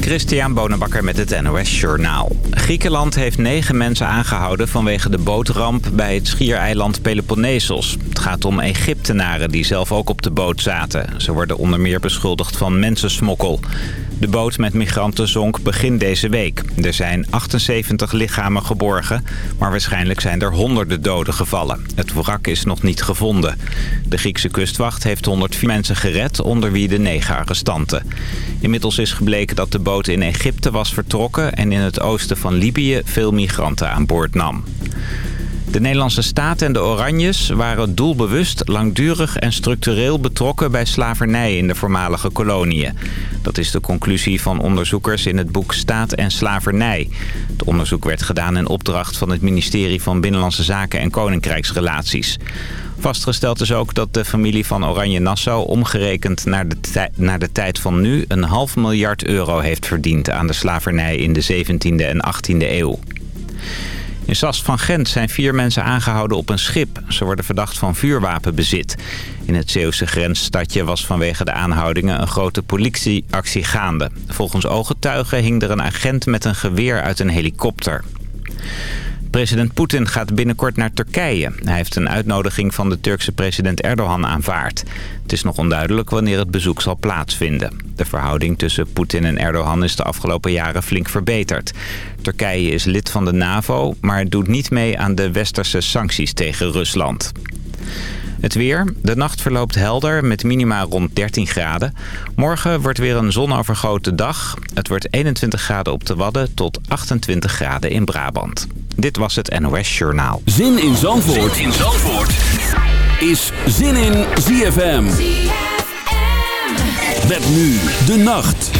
Christian Bonenbakker met het NOS Journaal. Griekenland heeft negen mensen aangehouden vanwege de bootramp bij het schiereiland Peloponnesos. Gaat om Egyptenaren die zelf ook op de boot zaten. Ze worden onder meer beschuldigd van mensensmokkel. De boot met migranten zonk begin deze week. Er zijn 78 lichamen geborgen, maar waarschijnlijk zijn er honderden doden gevallen. Het wrak is nog niet gevonden. De Griekse kustwacht heeft 104 mensen gered, onder wie de negen arrestanten. Inmiddels is gebleken dat de boot in Egypte was vertrokken... en in het oosten van Libië veel migranten aan boord nam. De Nederlandse staat en de Oranjes waren doelbewust, langdurig en structureel betrokken bij slavernij in de voormalige koloniën. Dat is de conclusie van onderzoekers in het boek Staat en Slavernij. Het onderzoek werd gedaan in opdracht van het ministerie van Binnenlandse Zaken en Koninkrijksrelaties. Vastgesteld is ook dat de familie van Oranje-Nassau omgerekend naar de, naar de tijd van nu... een half miljard euro heeft verdiend aan de slavernij in de 17e en 18e eeuw. In Sas van Gent zijn vier mensen aangehouden op een schip. Ze worden verdacht van vuurwapenbezit. In het Zeeuwse grensstadje was vanwege de aanhoudingen een grote politieactie gaande. Volgens ooggetuigen hing er een agent met een geweer uit een helikopter. President Poetin gaat binnenkort naar Turkije. Hij heeft een uitnodiging van de Turkse president Erdogan aanvaard. Het is nog onduidelijk wanneer het bezoek zal plaatsvinden. De verhouding tussen Poetin en Erdogan is de afgelopen jaren flink verbeterd. Turkije is lid van de NAVO, maar doet niet mee aan de westerse sancties tegen Rusland. Het weer. De nacht verloopt helder met minima rond 13 graden. Morgen wordt weer een zonovergoten dag. Het wordt 21 graden op de Wadden tot 28 graden in Brabant. Dit was het NOS Journaal. Zin in Zandvoort, zin in Zandvoort. is Zin in ZFM. ZFM. Met nu de nacht.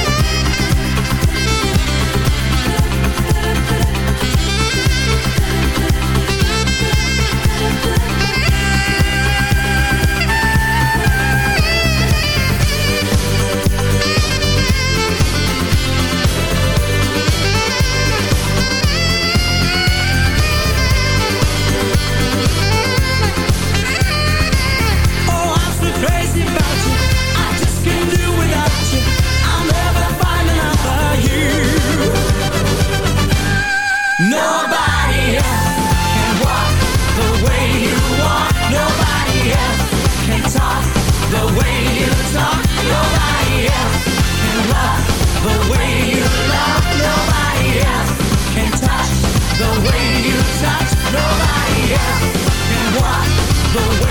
The way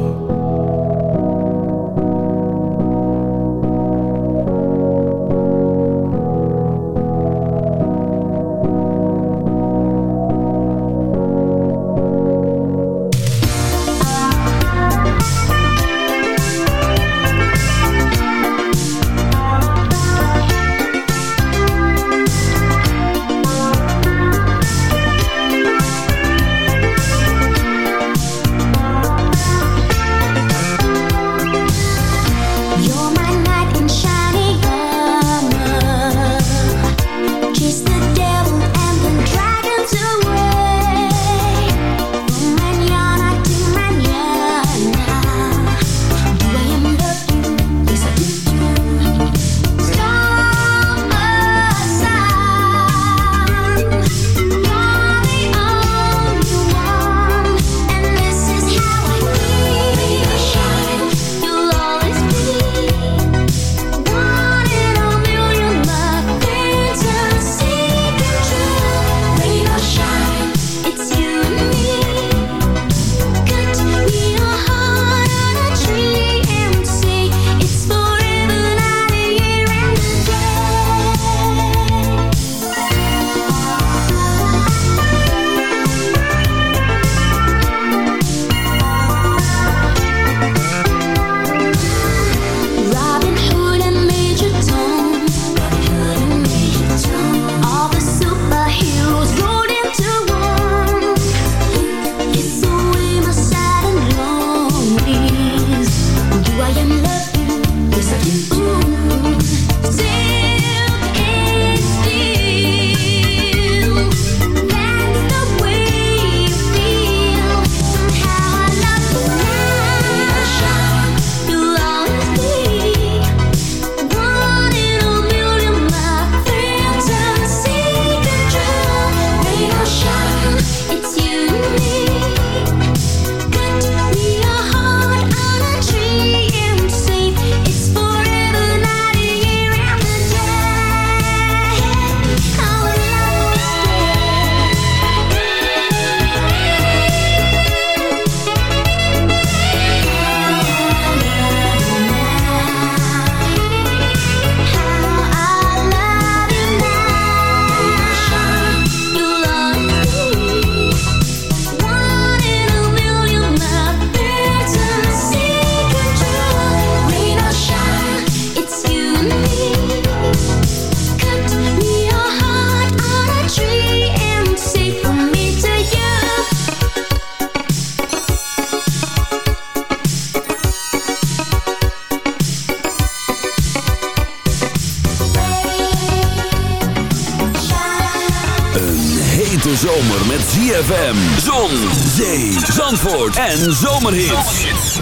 En zomerhits.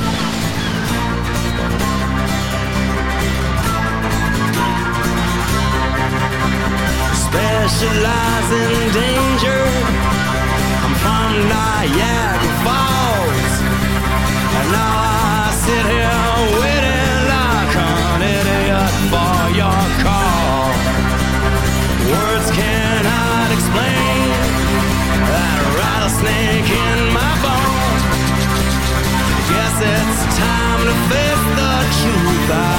Specialize in danger. I'm from Niagara Falls. And now I sit here in my it's time to face the truth.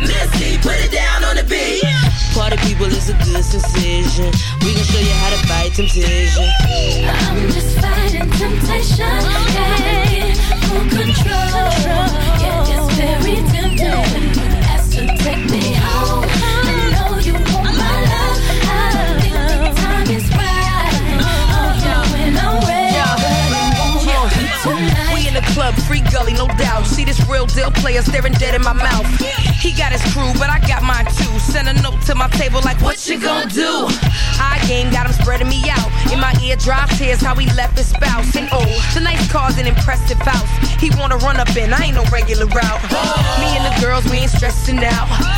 Missy, put it down on the beat. Party people is a good decision. We gon' show you how to fight temptation. I'm just fighting temptation. Gotta full control. Yeah, it's very tempting. Player staring dead in my mouth. He got his crew, but I got mine too. Send a note to my table like, what you gonna do? I game got him spreading me out. In my ear, drive tears how he left his spouse. And oh, tonight's car's an impressive house. He wanna run up in, I ain't no regular route. Me and the girls, we ain't stressing out.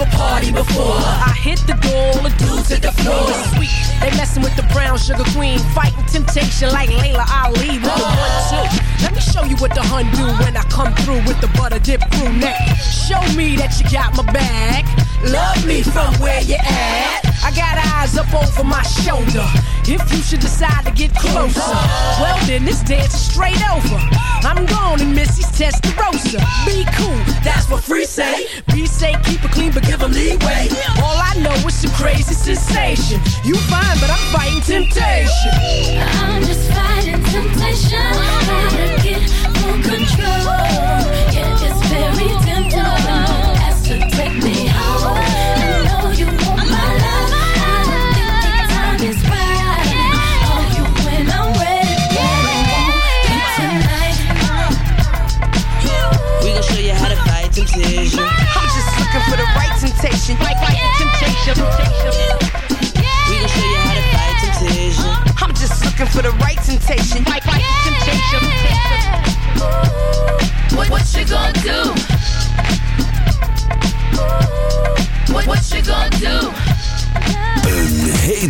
never partied before. I hit the all the dudes hit the floor. Sweet, they messing with the brown sugar queen, fighting temptation like Laila Ali one two. Let me show you what the hun do when I come through with the butter dip crew neck. Show me that you got my back. Love me from where you at. I got eyes up over my shoulder. If you should decide to get closer, well then this dance is straight over. I'm gone and Missy's Testarossa. Be cool, that's what free say. Be safe, keep it clean, but give give 'em leeway. All I know is some crazy sensation. You fine, but I'm fighting temptation. I'm just fighting temptation. Gotta get full control. Yeah, it's very tempting ask to take me home.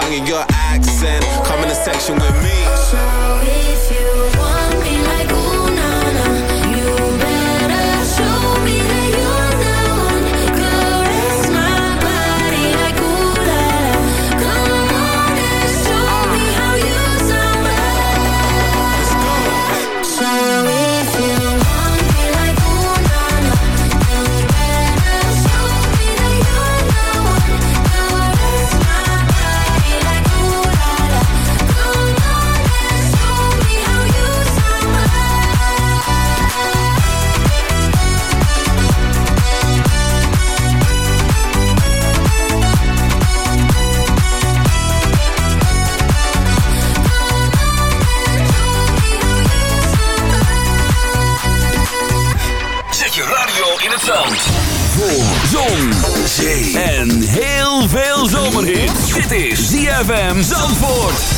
Tongue and your ZFM Zandvoort.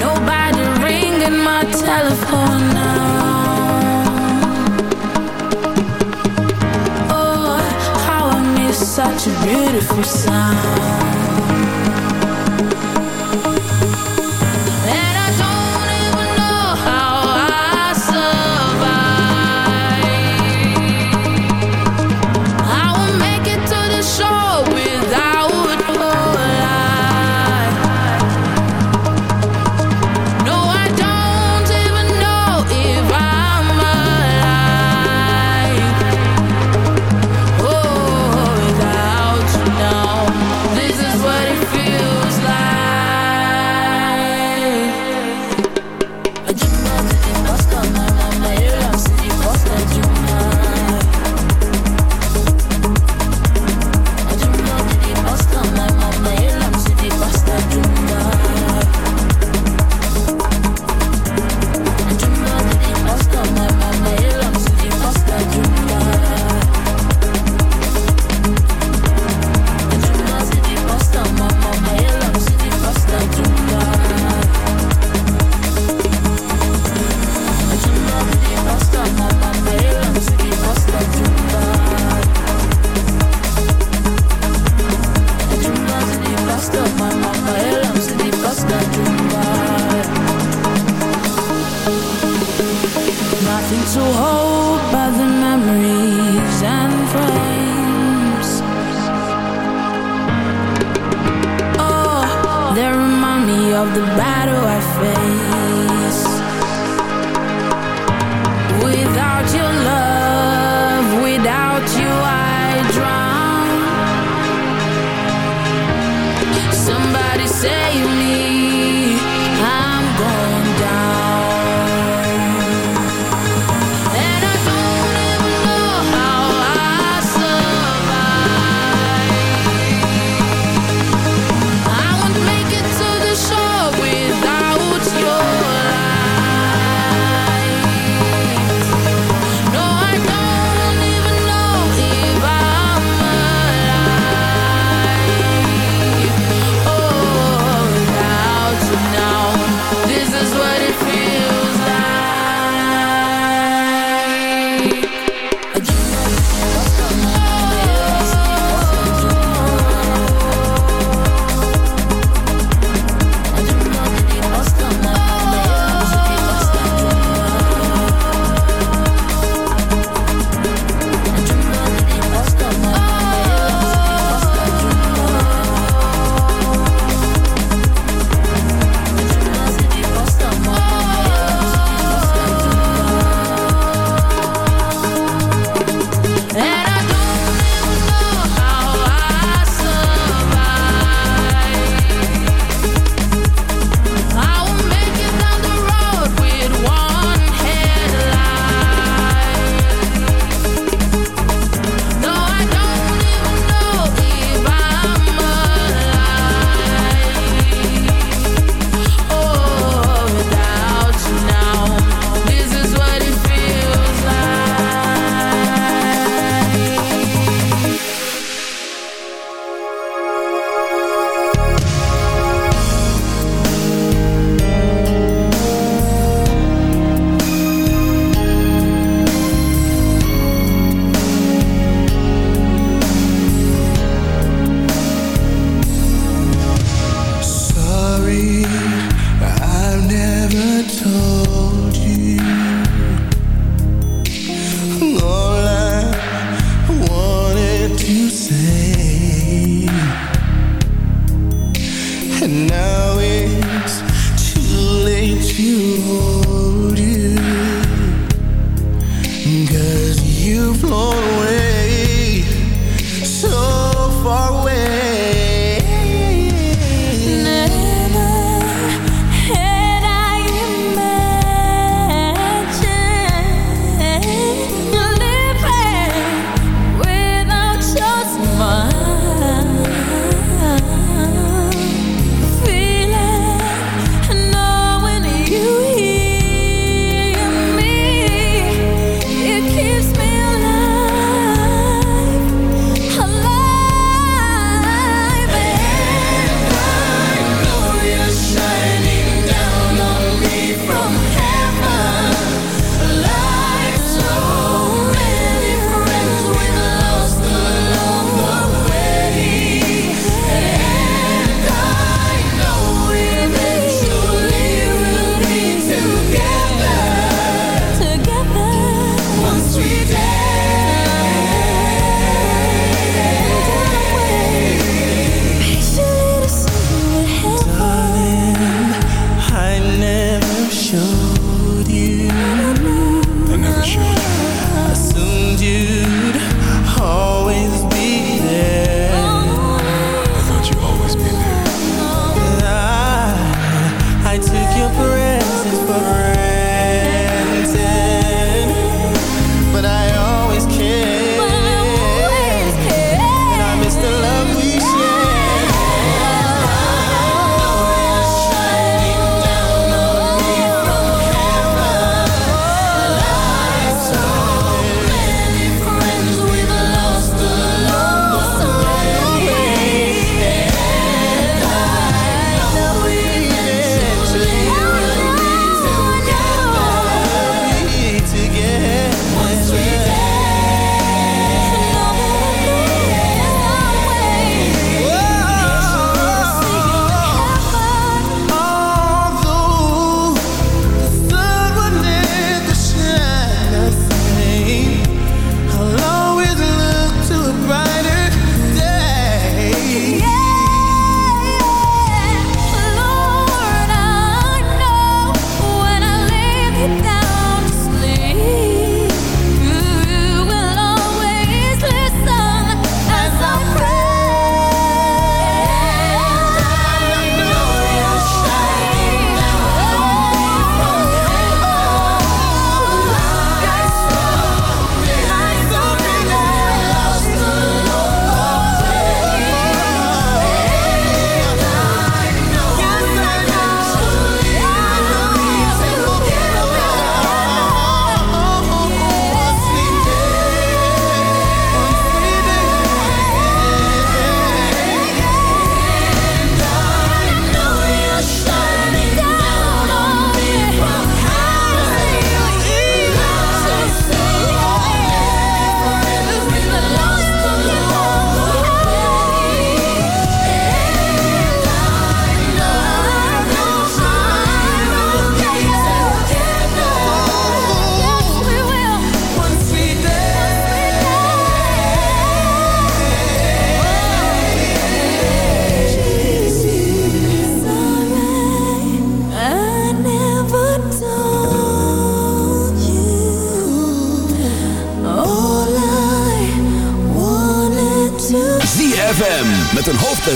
Nobody ringing my telephone now. Oh, how I miss such a beautiful sound.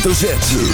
hoofdletter